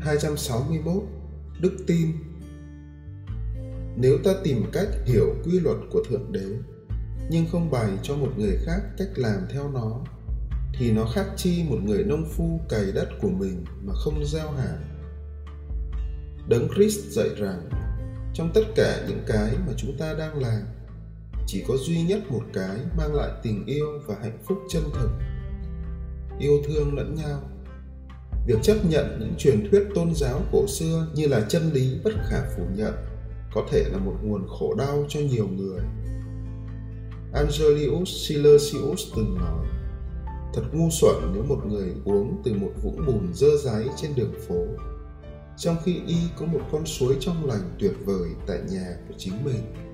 261 Đức tin. Nếu ta tìm cách hiểu quy luật của Thượng Đế, nhưng không bày cho một người khác cách làm theo nó, thì nó khác chi một người nông phu cày đất của mình mà không gieo hạt. Đấng Christ dạy rằng, trong tất cả những cái mà chúng ta đang làm, chỉ có duy nhất một cái mang lại tình yêu và hạnh phúc chân thực yêu thương lẫn nhau việc chấp nhận những truyền thuyết tôn giáo cổ xưa như là chân lý bất khả phủ nhận có thể là một nguồn khổ đau cho nhiều người. Angelius Silesius từng nói, Thật ngu xuẩn nếu một người uống từ một vũng bùn dơ dáy trên đường phố, trong khi y có một con suối trong lành tuyệt vời tại nhà của chính mình.